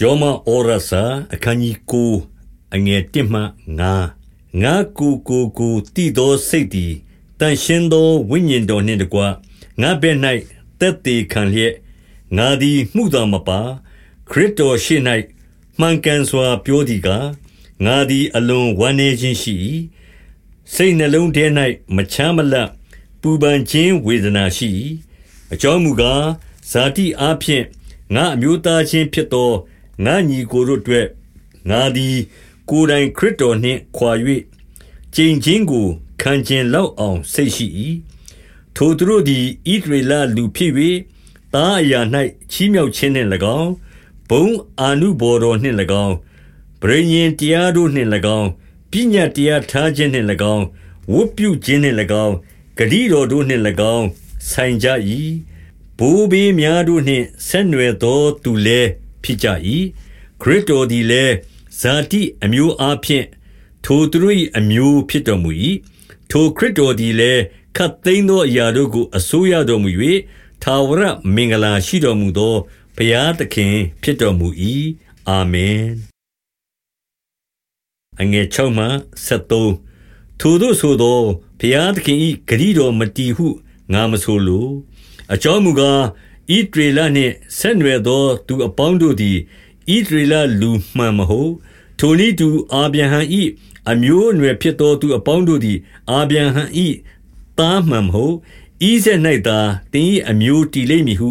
ယောမဩရစာအခန်းကြီးကိုအငယ်1မှ9ငါကိုကိုကိုတည်သောစိတ်သည်တန်ရှင်းသောဝိညာဉ်တော်နှင့်တကွငါဘက်၌တက်တည်ခံလျက်ငါသည်မှုတော်မပါခရစ်တော်ရှိ၌မှန်ကန်စွာပြောသည်ကားငါသည်အလွန်ဝမ်းနည်းခြင်းရှိ၏စိတ်နှလုံးထဲ၌မချမ်းမလပ်ပူပန်ခြင်းဝေဒနာရှိ၏အကြောင်းမူကားဇာတိအားဖြင့်ငါအမျိုးသားချင်းဖြစ်သော ငါညီကိုတို့အတွက်ငါသည် ကိုယ်တိုင်ခရစ်တော်နှင့်ခွာ၍ကျင့်ခြင်းကိုခံခြင်းလောက်အောင်စိတ်ရှိ၏ထိုသူတို့သည်ဣဒရေလလူဖြစ်၍တားအရာ၌ချီးမြှောက်ခြင်းနှင့်၎င်းဘုံအာနုဘော်တော်နှင့်၎င်းဗြိဉ္ဉ်တရားတို့နှင့်၎င်းပညာတရားထားခြင်းနှင့်၎င်းဝတ်ပြုခြင်းနှင့်၎င်းဂတိတော်တို့နှင့်၎င်းဆိုင်ကြ၏ဘိုးဘေးများတို့နှင့်ဆက်နွယ်သောသူလည်း ဖြစ်ကြ၏ခရစ်တော်သည်လည်းဇာတိအမျိုးအားဖြင့်ထိုသူတို့၏အမျိုးဖြစ်တော်မူ၏ထိုခရစ်တော်သည်လည်းခတ်သိမ်းသောအရာတို့ကိုအစိုးရတော်မူ၍သာဝရမင်္ဂလာရှိတော်မူသောဘုရားသခင်ဖြစ်တော်မူ၏အာမင်အငယ်6မှ73ထိုတို့ဆိုသောဘုရားသခင်၏ဂရုတော်မတီဟုငါမဆိုလိုအကြောင်းမူကား ဣဒရေလနှင့်ဆက်နွယ်သောသူအပေါင်းတို့သည်ဣဒရေလလူမှန်မဟုတ်ထိုနည်းတူအာဗြဟံ၏အမျိုးအနွယ်ဖြစ်သောသူအပေါင်းတို့သည်အာဗြဟံ၏သားမှန်မဟုတ်ဣဇက်၌သာတင်း၏အမျိုးတည်လိမ့်မည်ဟု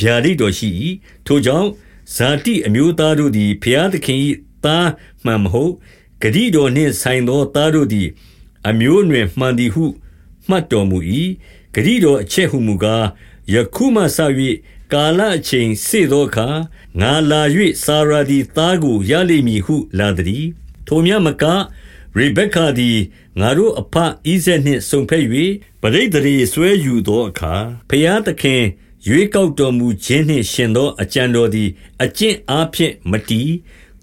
ဗျာဒိတ်တော်ရှိ၏ထိုကြောင့်ဇာတိအမျိုးသားတို့သည်ဖျားသခင်၏သားမှန်မဟုတ်ဂတိတော်နှင့်ဆိုင်သောသားတို့သည် အမျိုးအနွယ်မှန်သည်ဟုမှတ်တော်မူ၏ဂတိတော်အချက်ဟုမူကား ယခုမှစ၍ကာလအချိန်စေသောအခါငါလာ၍စာရာဒီသားကိုရလိမ့်မည်ဟုလာသည်ထိုမြမကရေဘက်ကာသည်ငါတို့အဖဣဇက်နှင့်ဆုံဖက်၍ပရိဒရေဆွဲယူသောအခါဖျားသခင်ရွေးကောက်တော်မူခြင်းနှင့်ရှင်သောအကြံတော်သည်အကျင့်အားဖြင့်မတီး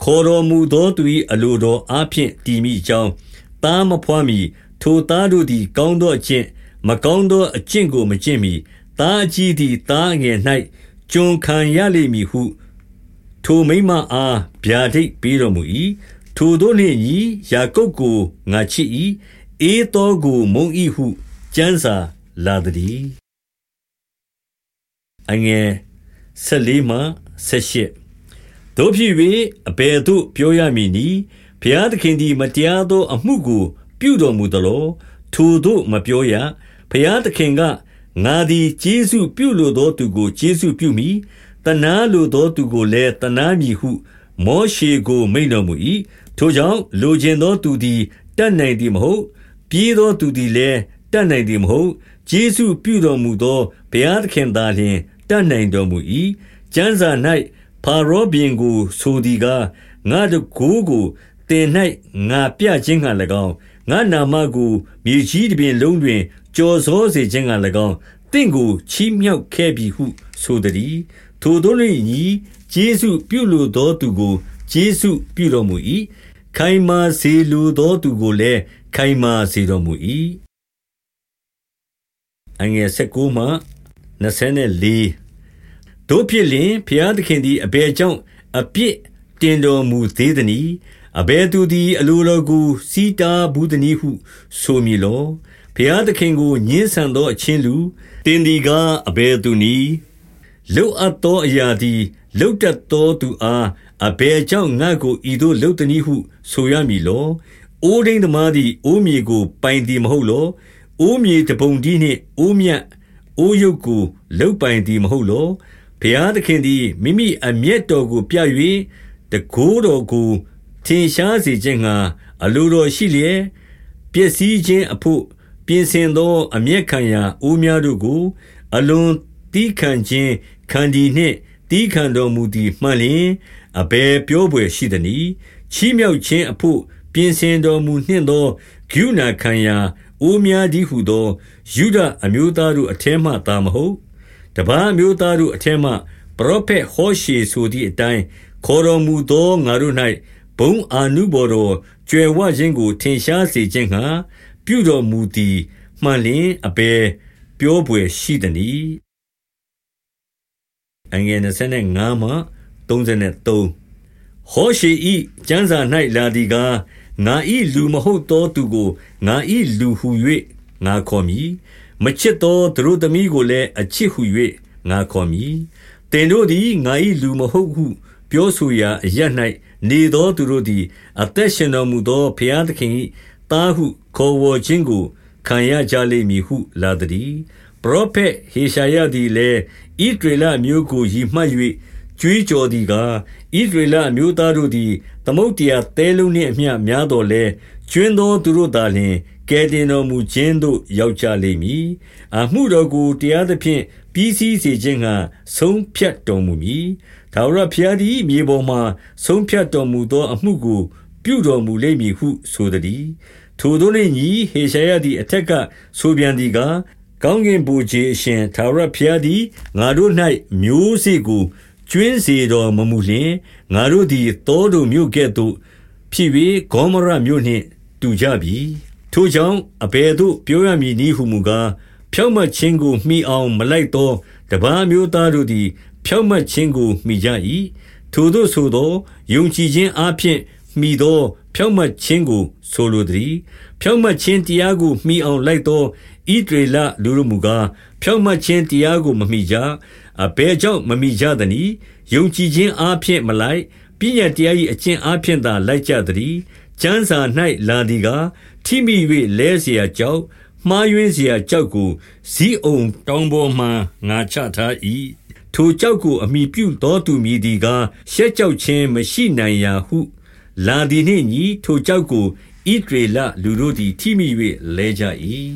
ခေါ်တော်မူသောသူ၏အလိုတော်အားဖြင့်တည်မိကြောင်းသားမဖွားမီထိုသားတို့သည် ကောင်းသောအကျင့်မကောင်းသောအကျင့်ကိုမကျင့်မီ သားအကြီးသည်သားငယ်၌ကျွန်ခံရလိမ့်မည်ဟု ထိုမိမအားဗျာဒိတ်ပေးတော်မူ၏ထိုတို့နှင့်ညီယာကုပ်ကိုငါချစ်၏အေးသောကိုမုံ၏ဟုကျမ်းစာလာသည်အငယ်၁၄မှ၁၈တို့ဖြစ်၍အဘယ်သို့ပြောရမည်နည်းဘုရားသခင်သည်မတရားသော အမှုကို ပြုတော်မူသလောထိုတို့မပြောရဘုရားသခင်က ငါသည်ကျေးဇူးပြုလိုသောသူကိုကျေးဇူးပြုမိတနာလိုသောသူကိုလည်းတနာမည်ဟု မောရှေကို မိန်တော်မူ၏ထိုကြောင့်လိုချင်သောသူသည်တတ်နိုင်သည်မဟုတ် ပြေးသောသူသည်လည်းတတ်နိုင်သည်မဟုတ်ကျေးဇူးပြုတော်မူသောဘုရားသခင်သာလျှင်တတ်နိုင်တော်မူ၏ကျမ်းစာ၌ဖာရောဘင်ကိုဆိုသည်ကားငါတို့ကိုကိုတင်၌ငါပြခြင်းက၎င်းငါနာမကိုမြေကြီးတစ်ပြင်လုံးတွင် ကြော်စောစေခြင်းက၎င်းတင့်ကိုချီးမြှောက်ခဲ့ပြီဟုဆိုသည်ထိုတို့၏ညီယေရှုပြုလိုသောသူကိုယေရှုပြုတော်မူ၏ခိုင်မာစေလိုသောသူကိုလည်းခိုင်မာစေတော်မူ၏အငယ်19မှ24တို့ဖြစ်လျင်ဘုရားသခင်သည်အဘယ်ကြောင့်အပြစ်တင်တော်မူသေးသနည်းအဘယ်သူသည်အလိုတော်ကိုစီးတားဘူးသနည်းဟု ဆိုမည်လော ဘုရားသခင်ကိုညှင်းဆန်သောအချင်းလူတင်ဒီကား အဘယ်သူနည်း လုတ်အပ်သောအရာသည် လုတ်တတ်သောသူအား အဘယ်ကြောင့် ငါ့ကို ဤသို့လုတ်သနည်းဟု ဆိုရမည်လော အိုးဒိန်သမားသည် အိုးမြေကို ပိုင်သည်မဟုတ်လော အိုးမြေတပုံဒီနှင့် အိုးမြတ် အိုးရုပ်ကို လုတ်ပိုင်သည် မဟုတ်လော ဘုရားသခင်သည် မိမိအမျက်တော်ကိုပြ၍တကိုးတော်ကို ထင်ရှားစေခြင်းငှာအလိုတော်ရှိလျက် ပျက်စီးခြင်းအဖို့ ပြင်ဆင်သော အမျက်ခံရာအိုးများတို့ကို အလွန်တီးခံခြင်းခံဒီနှင့်တီးခံတော်မူသည်မှန်လျင်အဘယ်ပြောပွေရှိသနည်းချီးမြှောက်ခြင်းအဖို့ပြင်ဆင်တော်မူနှင့်သောဂုဏခံရာအိုးများသည်ဟုသောယူဒအမျိုးသားတို့အထက်မှသာမဟုတ်တပားအမျိုးသားတို့အထက်မှပရောဖက်ဟောရှေဆိုသည့်အတိုင်းခေါ်တော်မူသောငါတို့၌ဘုံအာနုဘော်တော်ကျွယ်ဝခြင်းကို ထင်ရှားစေခြင်းငှာ ပြုတော်မူသည်မှန်လျင်အဘယ်ပြောပွေရှိသနည်းအငယ်25မှ33ဟောရှေ၏ကျမ်းစာ၌လာသည်ကားငါ၏လူမဟုတ်သောသူကိုငါ၏လူဟု၍ငါခေါ်မည်မချစ်သောသူတို့သမီးကိုလည်းအချစ်ဟု၍ငါခေါ်မည်တင်တို့သည်ငါ၏လူမဟုတ်ဟု ပြောဆိုရာအရ၌နေသောသူတို့သည် အသက်ရှင်တော်မူသောဘုရားသခင်၏တာဟု ခေါ်ဝေါ်ခြင်းကို ခံရကြလိမ့်မည်ဟု လာသည်ပရောဖက်ဟေရှာယသည်လည်းဣဒရေလမျိုးကိုရည်မှတ်၍ကြွေးကြော်သည်ကားဣဒရေလမျိုးသားတို့သည်သမုတ်တရားတဲလုံးနှင့်အမျှများတော်လဲကျွင်းသောသူတို့သာလျှင်ကဲတင်တော်မူခြင်းသို့ရောက်ကြလိမ့်မည်အမှုတော်ကိုတရားသဖြင့်ပြီးစည်းစေခြင်းကဆုံးဖြတ်တော်မူမည်။ဒါဝရဘုရားသည်မြေပေါ်မှဆုံးဖြတ်တော်မူသောအမှုကို ပြုတော်မူလိမ့်မည်ဟုဆိုသည်။ ထိုတို့နှင့်ညီဟေရှာယသည်အထက်ကဆိုပြန်သည်ကားကောင်းကင်ဘုရားအရှင်သာရဘုရားသည်ငါတို့၌မျိုးစေ့ကိုကျွင်းစေတော်မမူလျှင်ငါတို့သည်တောတို့မြို့ကဲ့သို့ဖြစ်၍ဂေါမရမြို့နှင့်တူကြပြီထိုကြောင့်အဘယ်သို့ပြောရမည်နည်းဟုမူကားဖြောင့်မတ်ခြင်းကိုမှီအောင်မလိုက်သောတပားမျိုးသားတို့သည်ဖြောင့်မတ်ခြင်းကိုမှီကြ၏ထိုတို့ဆိုသောယုံကြည်ခြင်းအပြင်မှီသော ဖြောင့်မတ်ခြင်းကို ဆိုလိုသတည်း။ဖြောင့်မတ်ခြင်းတရားကို မှီအောင်လိုက်သော ဣသရေလလူတို့မူကား၊ဖြောင့်မတ်ခြင်းတရားကို မမှီကြ။အဘယ်ကြောင့် မမှီကြသနည်း။ယုံကြည်ခြင်းအားဖြင့် မလိုက်၊ပညတ်တရား၏အကျင့်အားဖြင့်သာ လိုက်ကြသတည်း။ကျမ်းစာ၌လာသည်ကား၊ထိမိ၍လဲစရာကျောက်၊မှားယွင်းစရာကျောက်ကို ဇိအုန်တောင်ပေါ်မှာ ငါချထား၏။ထိုကျောက်ကို အမှီပြုသောသူမည်သည်ကား၊ရှက်ကြောက်ခြင်းမရှိနိုင်ရာဟု လာသည်နှင့်ညီ ထိုကြောက်ကိုဣဒရေလလူတို့သည် ထိမိ၍လဲကြ၏